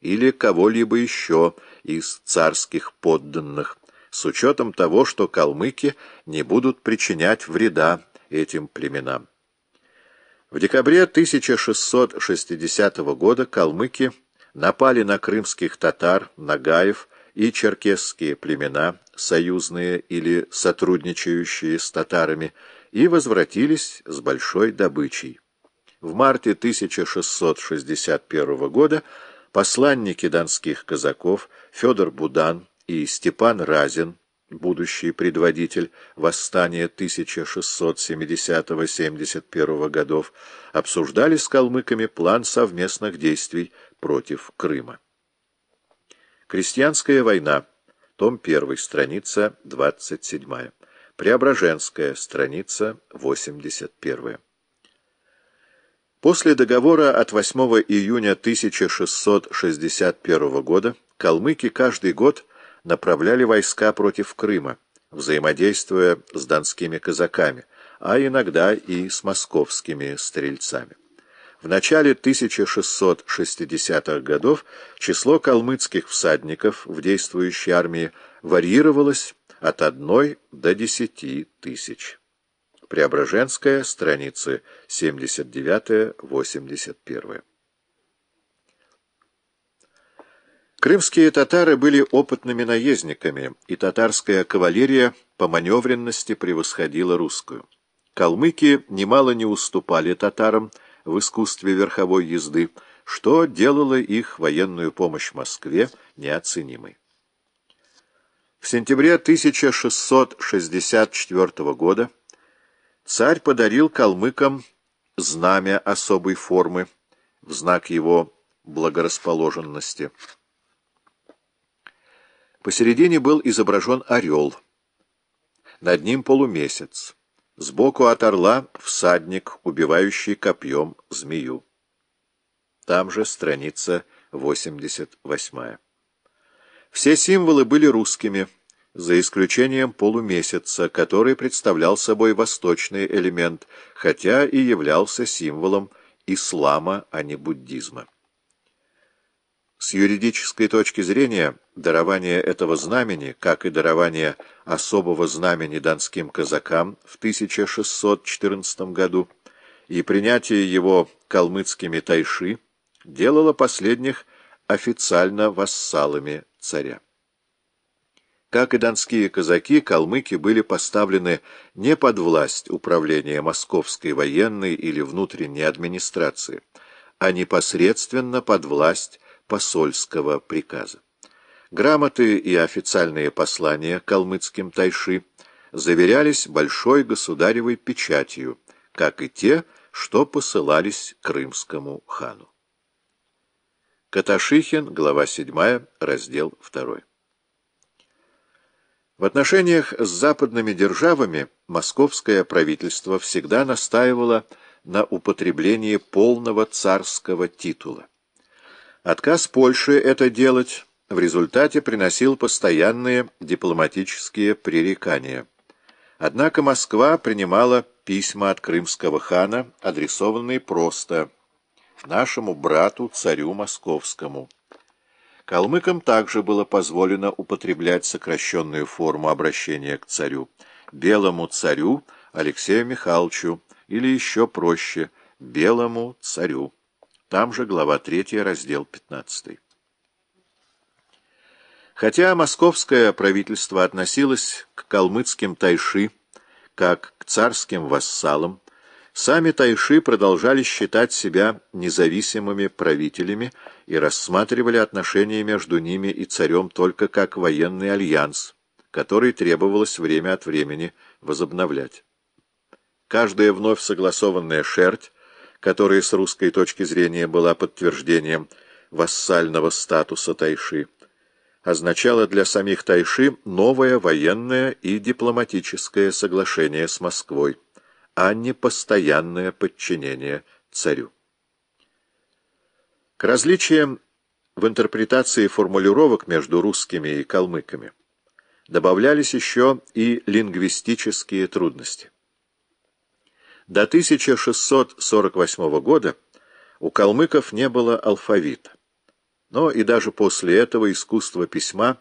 или кого-либо еще из царских подданных, с учетом того, что калмыки не будут причинять вреда этим племенам. В декабре 1660 года калмыки напали на крымских татар, нагаев и черкесские племена, союзные или сотрудничающие с татарами, и возвратились с большой добычей. В марте 1661 года посланники донских казаков Федор Будан и Степан Разин, будущий предводитель восстания 1670-71 годов, обсуждали с калмыками план совместных действий против Крыма. Крестьянская война. Том 1, страница 27. Преображенская, страница 81. После договора от 8 июня 1661 года калмыки каждый год направляли войска против Крыма, взаимодействуя с донскими казаками, а иногда и с московскими стрельцами. В начале 1660-х годов число калмыцких всадников в действующей армии варьировалось от 1 до 10 тысяч. Преображенская, страницы 79-81. Крымские татары были опытными наездниками, и татарская кавалерия по маневренности превосходила русскую. Калмыки немало не уступали татарам в искусстве верховой езды, что делало их военную помощь Москве неоценимой. В сентябре 1664 года царь подарил калмыкам знамя особой формы в знак его благорасположенности. Посередине был изображен орел. Над ним полумесяц. Сбоку от орла всадник, убивающий копьем змею. Там же страница 88. Все символы были русскими, за исключением полумесяца, который представлял собой восточный элемент, хотя и являлся символом ислама, а не буддизма. С юридической точки зрения, дарование этого знамени, как и дарование особого знамени донским казакам в 1614 году и принятие его калмыцкими тайши, делало последних официально вассалами царя. Как и донские казаки, калмыки были поставлены не под власть управления московской военной или внутренней администрации, а непосредственно под власть посольского приказа. Грамоты и официальные послания калмыцким тайши заверялись большой государевой печатью, как и те, что посылались крымскому хану. Каташихин, глава 7, раздел 2. В отношениях с западными державами московское правительство всегда настаивало на употреблении полного царского титула. Отказ Польши это делать в результате приносил постоянные дипломатические пререкания. Однако Москва принимала письма от крымского хана, адресованные просто «нашему брату, царю московскому». Калмыкам также было позволено употреблять сокращенную форму обращения к царю, белому царю Алексею Михайловичу или еще проще, белому царю. Там же глава 3, раздел 15. Хотя московское правительство относилось к калмыцким тайши как к царским вассалам, сами тайши продолжали считать себя независимыми правителями и рассматривали отношения между ними и царем только как военный альянс, который требовалось время от времени возобновлять. Каждая вновь согласованная шерть которая с русской точки зрения была подтверждением вассального статуса Тайши, означало для самих Тайши новое военное и дипломатическое соглашение с Москвой, а не постоянное подчинение царю. К различиям в интерпретации формулировок между русскими и калмыками добавлялись еще и лингвистические трудности. До 1648 года у калмыков не было алфавита. Но и даже после этого искусство письма